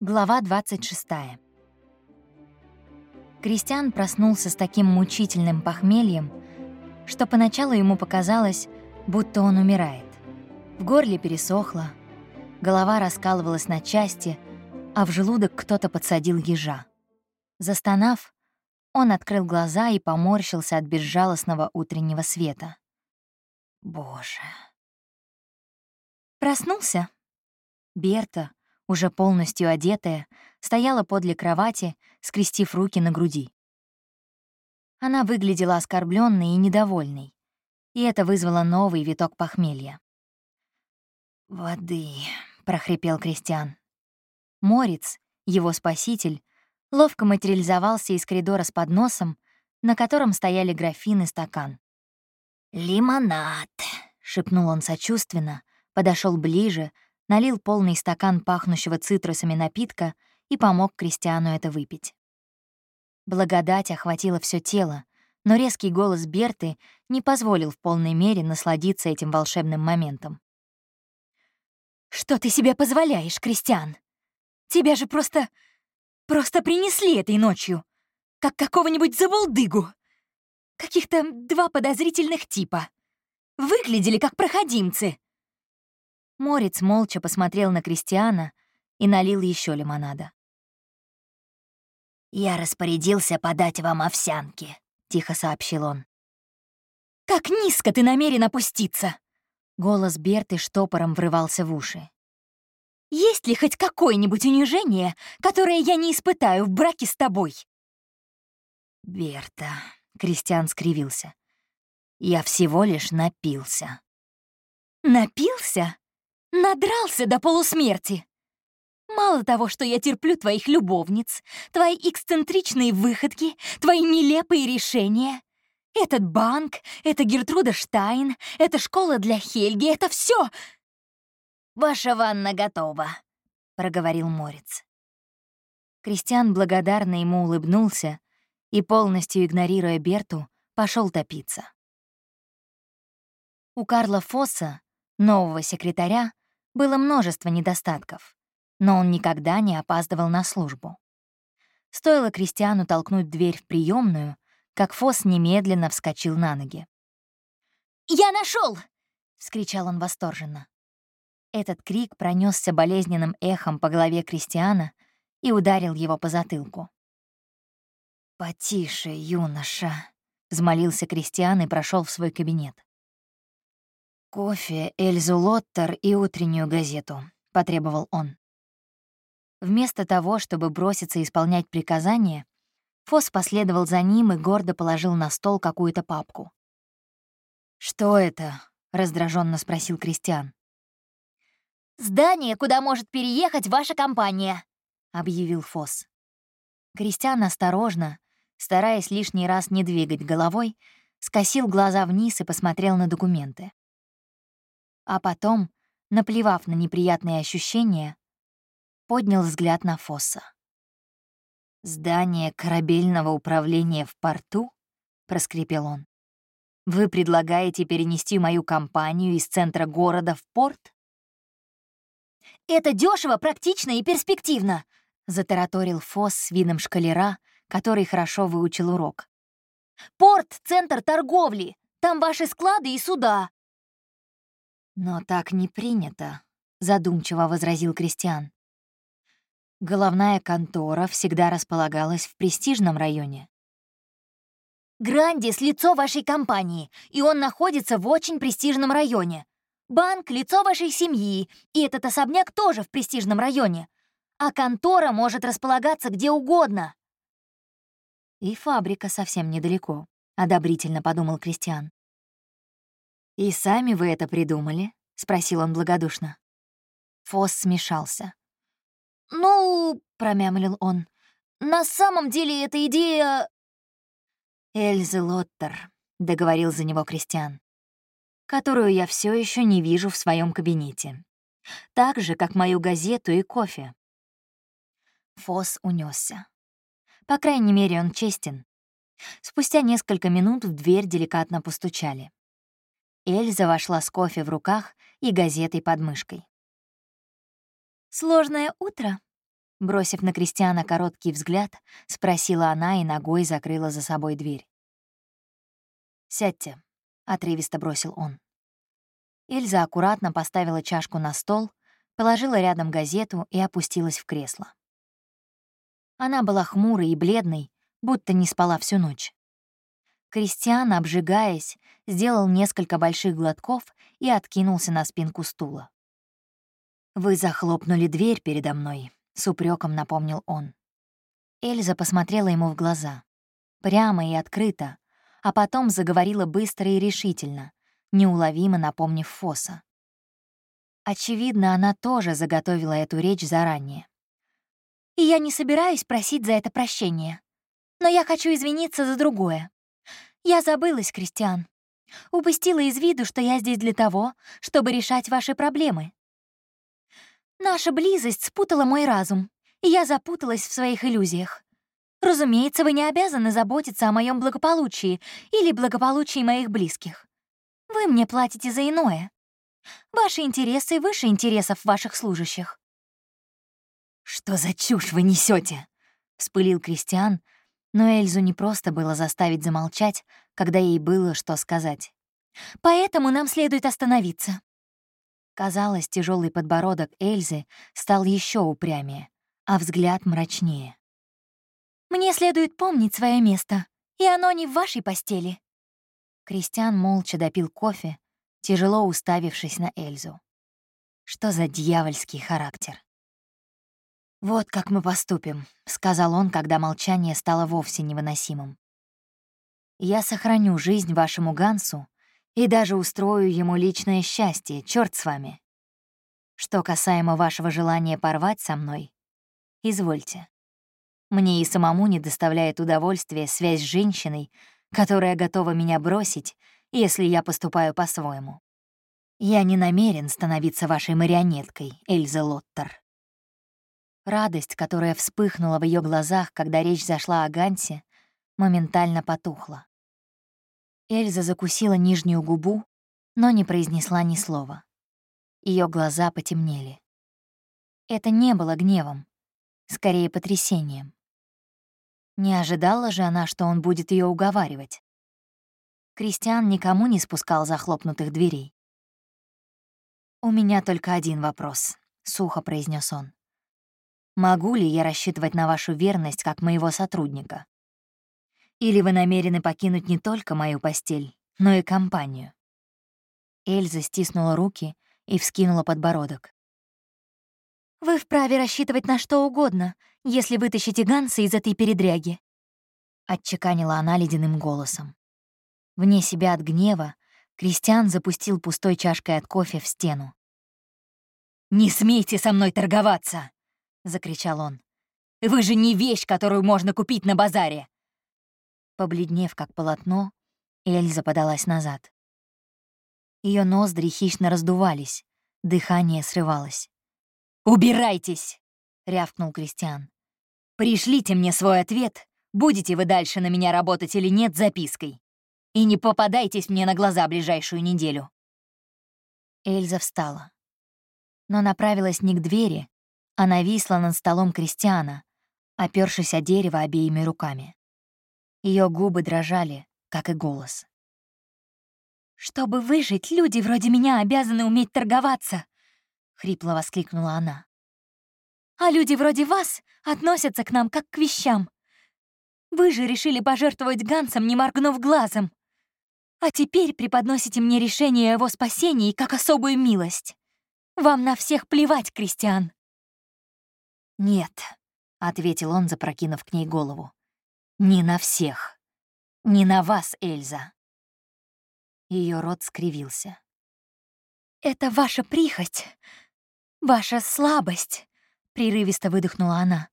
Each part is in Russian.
Глава 26. Кристиан проснулся с таким мучительным похмельем, что поначалу ему показалось, будто он умирает. В горле пересохло, голова раскалывалась на части, а в желудок кто-то подсадил ежа. Застонав, он открыл глаза и поморщился от безжалостного утреннего света. Боже. Проснулся? Берта, уже полностью одетая, стояла подле кровати, скрестив руки на груди. Она выглядела оскорбленной и недовольной, и это вызвало новый виток похмелья. «Воды», — прохрипел Кристиан. Морец, его спаситель, ловко материализовался из коридора с подносом, на котором стояли графин и стакан. «Лимонад», — шепнул он сочувственно, подошел ближе, налил полный стакан пахнущего цитрусами напитка и помог Кристиану это выпить. Благодать охватила все тело, но резкий голос Берты не позволил в полной мере насладиться этим волшебным моментом. «Что ты себе позволяешь, Кристиан? Тебя же просто... просто принесли этой ночью, как какого-нибудь забулдыгу. Каких-то два подозрительных типа. Выглядели как проходимцы. Морец молча посмотрел на Кристиана и налил еще лимонада. «Я распорядился подать вам овсянки», — тихо сообщил он. «Как низко ты намерен опуститься!» Голос Берты штопором врывался в уши. «Есть ли хоть какое-нибудь унижение, которое я не испытаю в браке с тобой?» «Берта», — Кристиан скривился, — «я всего лишь напился». «Напился? Надрался до полусмерти. Мало того, что я терплю твоих любовниц, твои эксцентричные выходки, твои нелепые решения. Этот банк, это Гертруда Штайн, это школа для Хельги, это все. «Ваша ванна готова», — проговорил Морец. Кристиан благодарно ему улыбнулся и, полностью игнорируя Берту, пошел топиться. У Карла Фосса, нового секретаря, было множество недостатков, но он никогда не опаздывал на службу. Стоило Кристиану толкнуть дверь в приемную, как Фос немедленно вскочил на ноги. «Я нашел! вскричал он восторженно. Этот крик пронесся болезненным эхом по голове Кристиана и ударил его по затылку. «Потише, юноша», — взмолился Кристиан и прошел в свой кабинет. «Кофе, Эльзу Лоттер и утреннюю газету», — потребовал он. Вместо того, чтобы броситься исполнять приказания, Фос последовал за ним и гордо положил на стол какую-то папку. «Что это?» — раздраженно спросил Кристиан. «Здание, куда может переехать ваша компания», — объявил Фос. Кристиан осторожно, стараясь лишний раз не двигать головой, скосил глаза вниз и посмотрел на документы а потом, наплевав на неприятные ощущения, поднял взгляд на Фосса. «Здание корабельного управления в порту?» — проскрипел он. «Вы предлагаете перенести мою компанию из центра города в порт?» «Это дешево, практично и перспективно», — затараторил Фосс с видом шкалера, который хорошо выучил урок. «Порт — центр торговли. Там ваши склады и суда. «Но так не принято», — задумчиво возразил Кристиан. Головная контора всегда располагалась в престижном районе. «Грандис — лицо вашей компании, и он находится в очень престижном районе. Банк — лицо вашей семьи, и этот особняк тоже в престижном районе. А контора может располагаться где угодно». «И фабрика совсем недалеко», — одобрительно подумал Кристиан. «И сами вы это придумали?» — спросил он благодушно. Фосс смешался. «Ну, — промямлил он, — на самом деле эта идея...» «Эльзы Лоттер», — договорил за него Кристиан, «которую я все еще не вижу в своем кабинете. Так же, как мою газету и кофе». Фосс унесся. По крайней мере, он честен. Спустя несколько минут в дверь деликатно постучали. Эльза вошла с кофе в руках и газетой под мышкой. «Сложное утро», Бросив на Кристиана короткий взгляд, спросила она и ногой закрыла за собой дверь. «Сядьте», — отрывисто бросил он. Эльза аккуратно поставила чашку на стол, положила рядом газету и опустилась в кресло. Она была хмурой и бледной, будто не спала всю ночь. Кристиан, обжигаясь, сделал несколько больших глотков и откинулся на спинку стула. «Вы захлопнули дверь передо мной», — с упреком напомнил он. Эльза посмотрела ему в глаза. Прямо и открыто, а потом заговорила быстро и решительно, неуловимо напомнив Фоса. Очевидно, она тоже заготовила эту речь заранее. «И я не собираюсь просить за это прощения. Но я хочу извиниться за другое. Я забылась, Кристиан. Упустила из виду, что я здесь для того, чтобы решать ваши проблемы. Наша близость спутала мой разум, и я запуталась в своих иллюзиях. Разумеется, вы не обязаны заботиться о моем благополучии или благополучии моих близких. Вы мне платите за иное. Ваши интересы выше интересов ваших служащих. «Что за чушь вы несете? вспылил Кристиан, но Эльзу не просто было заставить замолчать, когда ей было что сказать. «Поэтому нам следует остановиться». Казалось, тяжелый подбородок Эльзы стал еще упрямее, а взгляд мрачнее. «Мне следует помнить свое место, и оно не в вашей постели». Кристиан молча допил кофе, тяжело уставившись на Эльзу. Что за дьявольский характер? «Вот как мы поступим», — сказал он, когда молчание стало вовсе невыносимым. «Я сохраню жизнь вашему Гансу и даже устрою ему личное счастье, черт с вами. Что касаемо вашего желания порвать со мной, извольте. Мне и самому не доставляет удовольствия связь с женщиной, которая готова меня бросить, если я поступаю по-своему. Я не намерен становиться вашей марионеткой, Эльза Лоттер. Радость, которая вспыхнула в ее глазах, когда речь зашла о Гансе, моментально потухла. Эльза закусила нижнюю губу, но не произнесла ни слова. Ее глаза потемнели. Это не было гневом, скорее потрясением. Не ожидала же она, что он будет ее уговаривать. Кристиан никому не спускал захлопнутых дверей. «У меня только один вопрос», — сухо произнес он. Могу ли я рассчитывать на вашу верность как моего сотрудника? Или вы намерены покинуть не только мою постель, но и компанию?» Эльза стиснула руки и вскинула подбородок. «Вы вправе рассчитывать на что угодно, если вытащите Ганса из этой передряги», — отчеканила она ледяным голосом. Вне себя от гнева Кристиан запустил пустой чашкой от кофе в стену. «Не смейте со мной торговаться!» — закричал он. «Вы же не вещь, которую можно купить на базаре!» Побледнев, как полотно, Эльза подалась назад. Ее ноздри хищно раздувались, дыхание срывалось. «Убирайтесь!» — рявкнул Кристиан. «Пришлите мне свой ответ, будете вы дальше на меня работать или нет, запиской. И не попадайтесь мне на глаза ближайшую неделю». Эльза встала, но направилась не к двери, она висла над столом Кристиана, опёршись о дерево обеими руками. Ее губы дрожали, как и голос. «Чтобы выжить, люди вроде меня обязаны уметь торговаться!» — хрипло воскликнула она. «А люди вроде вас относятся к нам как к вещам. Вы же решили пожертвовать Гансом, не моргнув глазом. А теперь преподносите мне решение о его спасении как особую милость. Вам на всех плевать, Кристиан. «Нет», — ответил он, запрокинув к ней голову. «Не на всех. Не на вас, Эльза». Ее рот скривился. «Это ваша прихоть, ваша слабость», — прерывисто выдохнула она.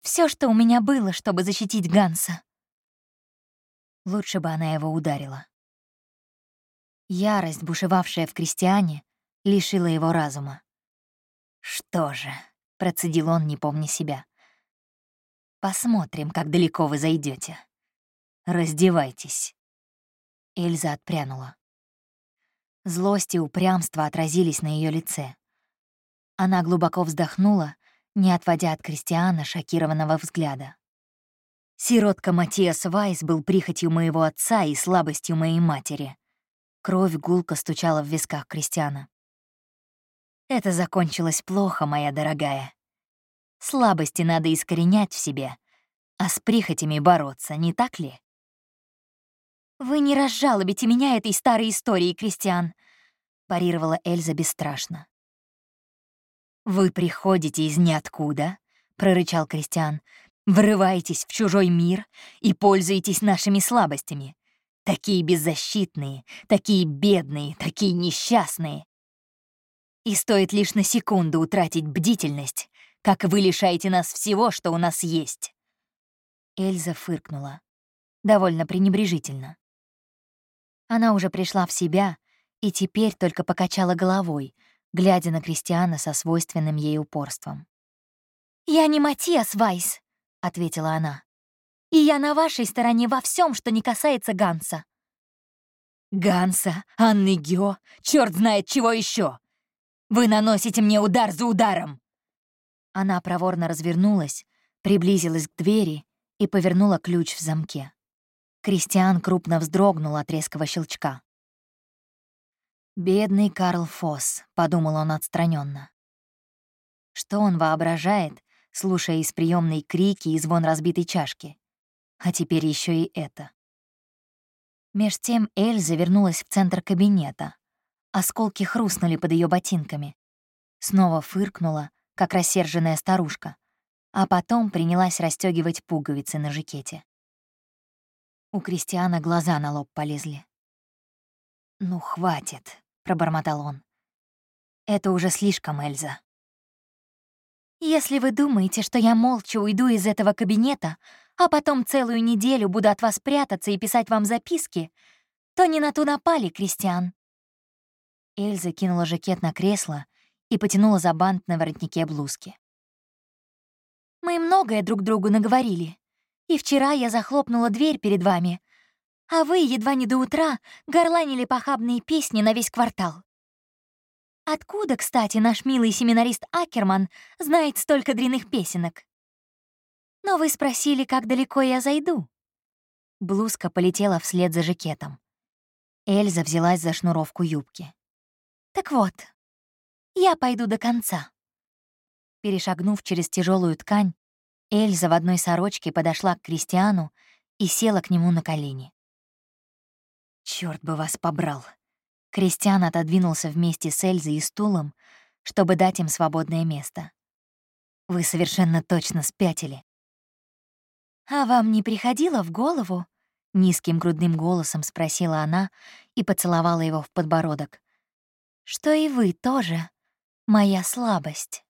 Все, что у меня было, чтобы защитить Ганса». Лучше бы она его ударила. Ярость, бушевавшая в крестьяне, лишила его разума. Что же, Процедил он, не помня себя. «Посмотрим, как далеко вы зайдете. Раздевайтесь». Эльза отпрянула. Злость и упрямство отразились на ее лице. Она глубоко вздохнула, не отводя от Кристиана шокированного взгляда. Сиротка Матиас Вайс был прихотью моего отца и слабостью моей матери. Кровь гулко стучала в висках Кристиана. Это закончилось плохо, моя дорогая. Слабости надо искоренять в себе, а с прихотями бороться, не так ли? «Вы не разжалобите меня этой старой историей, Кристиан», — парировала Эльза бесстрашно. «Вы приходите из ниоткуда», — прорычал Кристиан, «врываетесь в чужой мир и пользуетесь нашими слабостями. Такие беззащитные, такие бедные, такие несчастные. И стоит лишь на секунду утратить бдительность, как вы лишаете нас всего, что у нас есть». Эльза фыркнула. Довольно пренебрежительно. Она уже пришла в себя и теперь только покачала головой, глядя на Кристиана со свойственным ей упорством. «Я не Матиас Вайс», — ответила она. «И я на вашей стороне во всем, что не касается Ганса». «Ганса, Анны Гео, черт знает чего еще! Вы наносите мне удар за ударом!» Она проворно развернулась, приблизилась к двери и повернула ключ в замке. Кристиан крупно вздрогнул от резкого щелчка. «Бедный Карл Фосс», — подумал он отстраненно. Что он воображает, слушая из приемной крики и звон разбитой чашки? А теперь еще и это. Меж тем Эльза вернулась в центр кабинета. Осколки хрустнули под ее ботинками. Снова фыркнула, как рассерженная старушка, а потом принялась расстегивать пуговицы на жакете. У Кристиана глаза на лоб полезли. «Ну, хватит», — пробормотал он. «Это уже слишком, Эльза». «Если вы думаете, что я молча уйду из этого кабинета, а потом целую неделю буду от вас прятаться и писать вам записки, то не на ту напали, Кристиан». Эльза кинула жакет на кресло и потянула за бант на воротнике блузки. «Мы многое друг другу наговорили. И вчера я захлопнула дверь перед вами, а вы едва не до утра горланили похабные песни на весь квартал. Откуда, кстати, наш милый семинарист Акерман знает столько дрянных песенок? Но вы спросили, как далеко я зайду. Блузка полетела вслед за жакетом. Эльза взялась за шнуровку юбки. Так вот, я пойду до конца. Перешагнув через тяжелую ткань, Эльза в одной сорочке подошла к Кристиану и села к нему на колени. Черт бы вас побрал!» Кристиан отодвинулся вместе с Эльзой и стулом, чтобы дать им свободное место. «Вы совершенно точно спятили». «А вам не приходило в голову?» — низким грудным голосом спросила она и поцеловала его в подбородок. «Что и вы тоже моя слабость».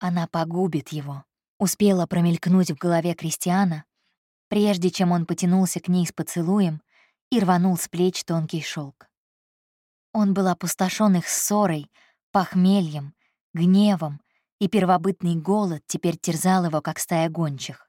Она погубит его, успела промелькнуть в голове Кристиана, прежде чем он потянулся к ней с поцелуем и рванул с плеч тонкий шелк. Он был опустошен их ссорой, похмельем, гневом, и первобытный голод теперь терзал его, как стая гончих.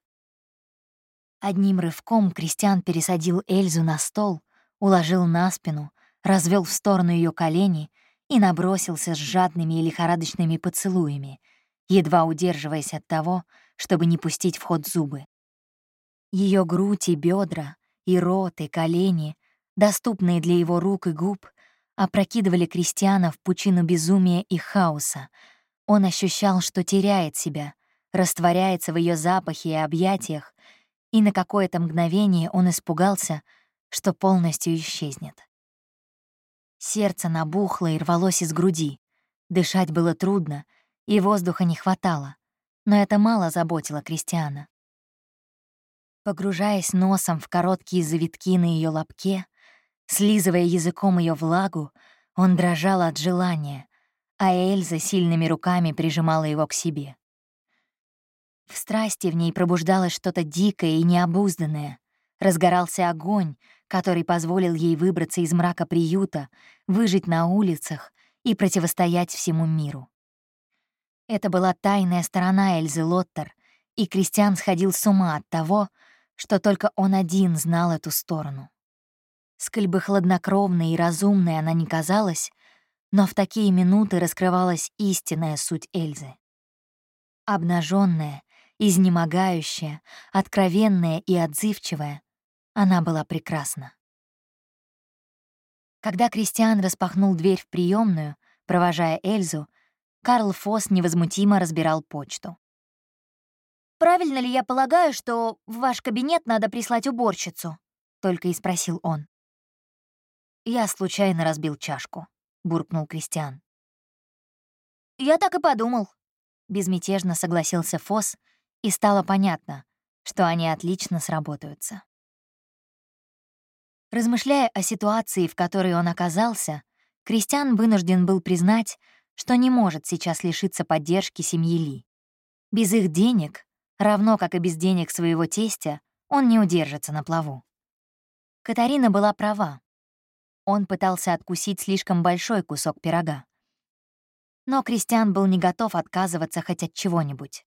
Одним рывком Кристиан пересадил Эльзу на стол, уложил на спину, развел в сторону ее колени и набросился с жадными и лихорадочными поцелуями — едва удерживаясь от того, чтобы не пустить в ход зубы. Ее грудь и бедра, и рот, и колени, доступные для его рук и губ, опрокидывали крестьяна в пучину безумия и хаоса. Он ощущал, что теряет себя, растворяется в ее запахе и объятиях, и на какое-то мгновение он испугался, что полностью исчезнет. Сердце набухло и рвалось из груди. Дышать было трудно — и воздуха не хватало, но это мало заботило Кристиана. Погружаясь носом в короткие завитки на ее лобке, слизывая языком ее влагу, он дрожал от желания, а Эльза сильными руками прижимала его к себе. В страсти в ней пробуждалось что-то дикое и необузданное. Разгорался огонь, который позволил ей выбраться из мрака приюта, выжить на улицах и противостоять всему миру. Это была тайная сторона Эльзы Лоттер, и Кристиан сходил с ума от того, что только он один знал эту сторону. Сколь бы хладнокровной и разумной она не казалась, но в такие минуты раскрывалась истинная суть Эльзы. Обнаженная, изнемогающая, откровенная и отзывчивая, она была прекрасна. Когда Кристиан распахнул дверь в приемную, провожая Эльзу, Карл Фосс невозмутимо разбирал почту. «Правильно ли я полагаю, что в ваш кабинет надо прислать уборщицу?» — только и спросил он. «Я случайно разбил чашку», — буркнул Кристиан. «Я так и подумал», — безмятежно согласился Фосс, и стало понятно, что они отлично сработаются. Размышляя о ситуации, в которой он оказался, Кристиан вынужден был признать, что не может сейчас лишиться поддержки семьи Ли. Без их денег, равно как и без денег своего тестя, он не удержится на плаву. Катарина была права. Он пытался откусить слишком большой кусок пирога. Но Кристиан был не готов отказываться хоть от чего-нибудь.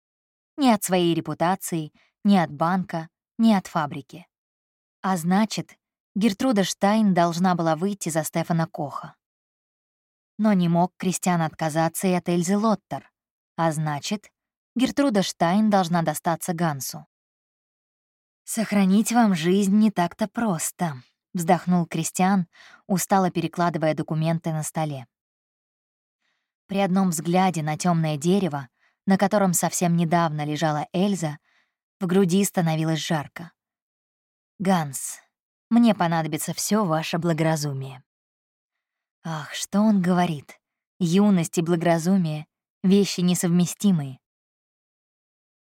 Ни от своей репутации, ни от банка, ни от фабрики. А значит, Гертруда Штайн должна была выйти за Стефана Коха. Но не мог Кристиан отказаться и от Эльзы Лоттер. А значит, Гертруда Штайн должна достаться Гансу. «Сохранить вам жизнь не так-то просто», — вздохнул Кристиан, устало перекладывая документы на столе. При одном взгляде на темное дерево, на котором совсем недавно лежала Эльза, в груди становилось жарко. «Ганс, мне понадобится все ваше благоразумие». Ах, что он говорит? Юность и благоразумие — вещи несовместимые.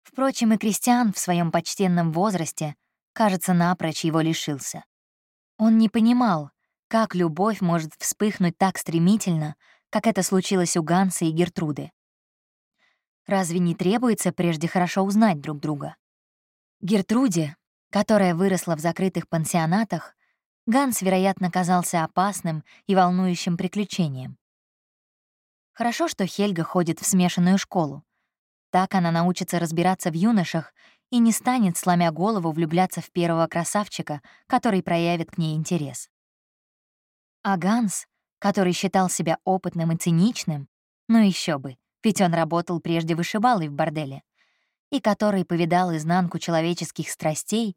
Впрочем, и Кристиан в своем почтенном возрасте, кажется, напрочь его лишился. Он не понимал, как любовь может вспыхнуть так стремительно, как это случилось у Ганса и Гертруды. Разве не требуется прежде хорошо узнать друг друга? Гертруде, которая выросла в закрытых пансионатах, Ганс, вероятно, казался опасным и волнующим приключением. Хорошо, что Хельга ходит в смешанную школу. Так она научится разбираться в юношах и не станет, сломя голову, влюбляться в первого красавчика, который проявит к ней интерес. А Ганс, который считал себя опытным и циничным, ну еще бы, ведь он работал прежде вышибалой в борделе, и который повидал изнанку человеческих страстей,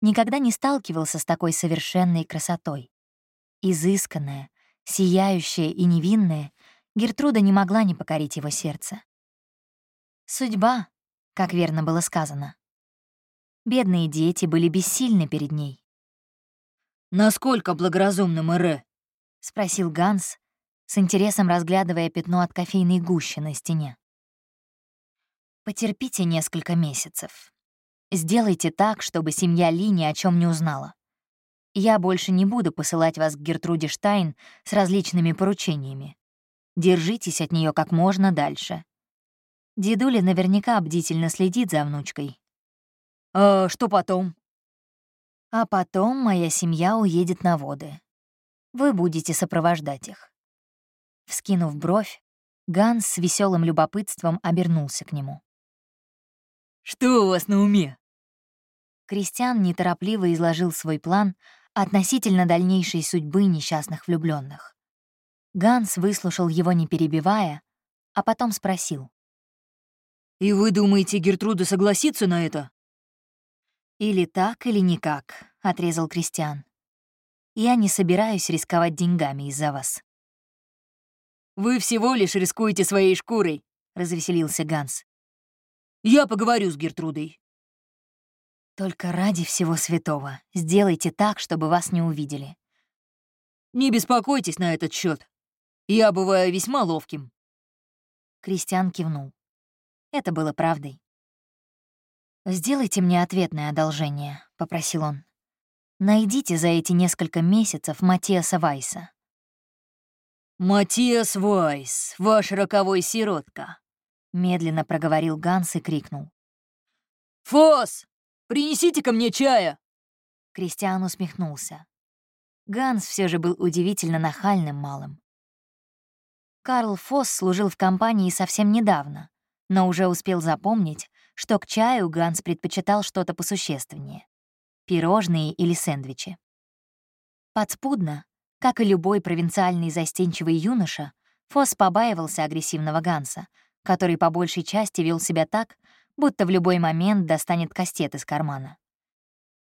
никогда не сталкивался с такой совершенной красотой. Изысканная, сияющая и невинная, Гертруда не могла не покорить его сердце. Судьба, как верно было сказано. Бедные дети были бессильны перед ней. «Насколько благоразумным Эре?» — спросил Ганс, с интересом разглядывая пятно от кофейной гущи на стене. «Потерпите несколько месяцев. Сделайте так, чтобы семья Ли ни о чем не узнала. Я больше не буду посылать вас к Гертруде Штайн с различными поручениями. Держитесь от нее как можно дальше. Дедуля наверняка бдительно следит за внучкой. «А что потом?» «А потом моя семья уедет на воды. Вы будете сопровождать их». Вскинув бровь, Ганс с веселым любопытством обернулся к нему. «Что у вас на уме?» Кристиан неторопливо изложил свой план относительно дальнейшей судьбы несчастных влюбленных. Ганс выслушал его, не перебивая, а потом спросил. «И вы думаете, Гертруда согласится на это?» «Или так, или никак», — отрезал Кристиан. «Я не собираюсь рисковать деньгами из-за вас». «Вы всего лишь рискуете своей шкурой», — развеселился Ганс. Я поговорю с Гертрудой». «Только ради всего святого сделайте так, чтобы вас не увидели». «Не беспокойтесь на этот счет. Я бываю весьма ловким». Кристиан кивнул. Это было правдой. «Сделайте мне ответное одолжение», — попросил он. «Найдите за эти несколько месяцев Матиаса Вайса». «Матиас Вайс, ваш роковой сиротка», Медленно проговорил Ганс и крикнул. «Фос! принесите ко мне чая!» Кристиан усмехнулся. Ганс все же был удивительно нахальным малым. Карл Фосс служил в компании совсем недавно, но уже успел запомнить, что к чаю Ганс предпочитал что-то посущественнее — пирожные или сэндвичи. Подспудно, как и любой провинциальный застенчивый юноша, Фосс побаивался агрессивного Ганса, который по большей части вел себя так, будто в любой момент достанет кастет из кармана.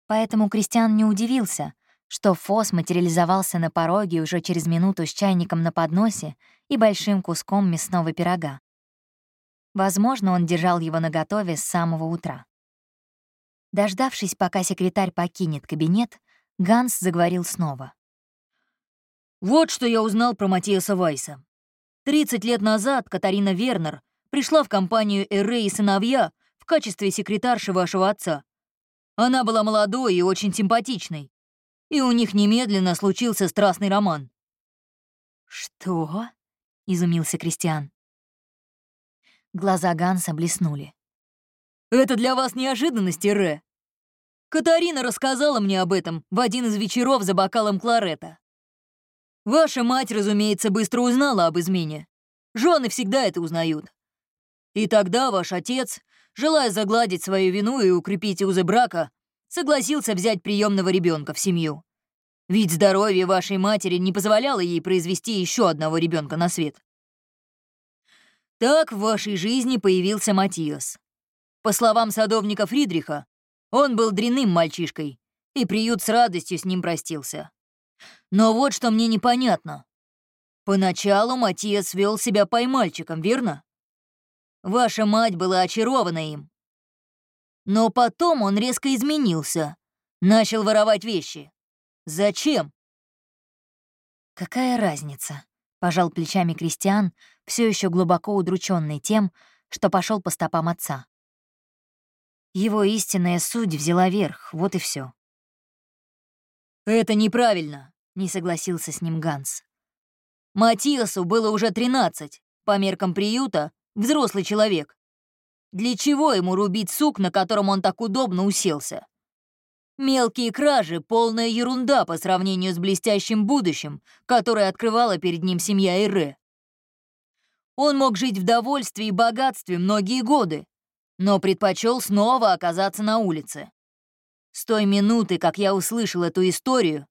Поэтому Кристиан не удивился, что Фос материализовался на пороге уже через минуту с чайником на подносе и большим куском мясного пирога. Возможно, он держал его наготове с самого утра. Дождавшись, пока секретарь покинет кабинет, Ганс заговорил снова. «Вот что я узнал про Матиаса Вайса. 30 лет назад Катарина Вернер пришла в компанию Эрре и сыновья в качестве секретарши вашего отца. Она была молодой и очень симпатичной, и у них немедленно случился страстный роман». «Что?» — изумился Кристиан. Глаза Ганса блеснули. «Это для вас неожиданность, Эрре. Катарина рассказала мне об этом в один из вечеров за бокалом кларета. Ваша мать, разумеется, быстро узнала об измене. Жены всегда это узнают. И тогда ваш отец, желая загладить свою вину и укрепить узы брака, согласился взять приемного ребенка в семью. Ведь здоровье вашей матери не позволяло ей произвести еще одного ребенка на свет. Так в вашей жизни появился Матиас. По словам садовника Фридриха, он был дрянным мальчишкой, и приют с радостью с ним простился. Но вот что мне непонятно. Поначалу Матиас вел себя поймальчиком, верно? Ваша мать была очарована им. Но потом он резко изменился, начал воровать вещи. Зачем? Какая разница? Пожал плечами Кристиан, все еще глубоко удрученный тем, что пошел по стопам отца. Его истинная суть взяла верх, вот и все. «Это неправильно», — не согласился с ним Ганс. «Матиасу было уже 13, по меркам приюта — взрослый человек. Для чего ему рубить сук, на котором он так удобно уселся? Мелкие кражи — полная ерунда по сравнению с блестящим будущим, которое открывала перед ним семья Ире. Он мог жить в довольстве и богатстве многие годы, но предпочел снова оказаться на улице. С той минуты, как я услышал эту историю,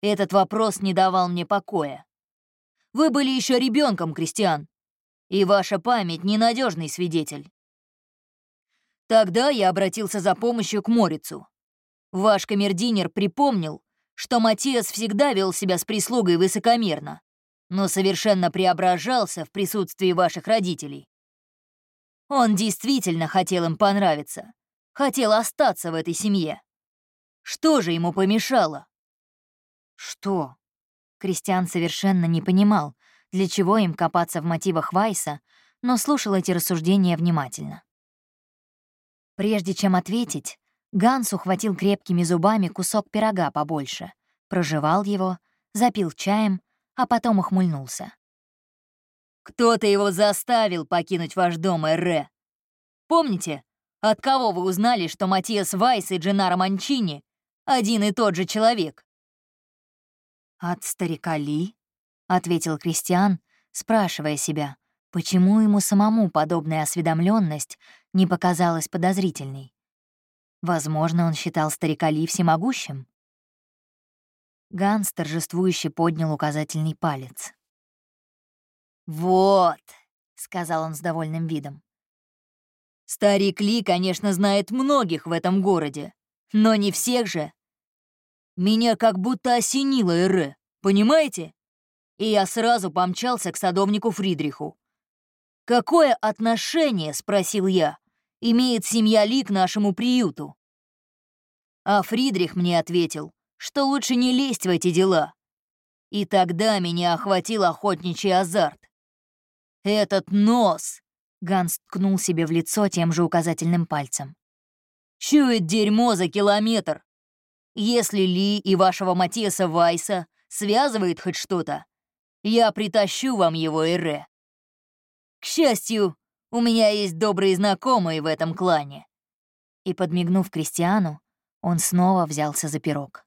этот вопрос не давал мне покоя. Вы были еще ребенком, Кристиан, и ваша память — ненадежный свидетель. Тогда я обратился за помощью к Морицу. Ваш камердинер припомнил, что Матиас всегда вел себя с прислугой высокомерно, но совершенно преображался в присутствии ваших родителей. Он действительно хотел им понравиться, хотел остаться в этой семье. Что же ему помешало? Что? Кристиан совершенно не понимал, для чего им копаться в мотивах Вайса, но слушал эти рассуждения внимательно. Прежде чем ответить, Ганс ухватил крепкими зубами кусок пирога побольше, прожевал его, запил чаем, а потом ухмыльнулся. Кто-то его заставил покинуть ваш дом, Эрре. Помните, от кого вы узнали, что Матиас Вайс и Дженаро Манчини один и тот же человек?» «От старика Ли», — ответил Кристиан, спрашивая себя, почему ему самому подобная осведомленность не показалась подозрительной. Возможно, он считал старика Ли всемогущим. Ганс торжествующе поднял указательный палец. «Вот», — сказал он с довольным видом. «Старик Ли, конечно, знает многих в этом городе, но не всех же. Меня как будто осенило Эре, понимаете? И я сразу помчался к садовнику Фридриху. «Какое отношение, — спросил я, — имеет семья Ли к нашему приюту?» А Фридрих мне ответил, что лучше не лезть в эти дела. И тогда меня охватил охотничий азарт. «Этот нос!» — Ганс ткнул себе в лицо тем же указательным пальцем. «Чует дерьмо за километр! Если Ли и вашего Матиаса Вайса связывает хоть что-то, я притащу вам его, Эре. К счастью, у меня есть добрые знакомые в этом клане». И, подмигнув Кристиану, он снова взялся за пирог.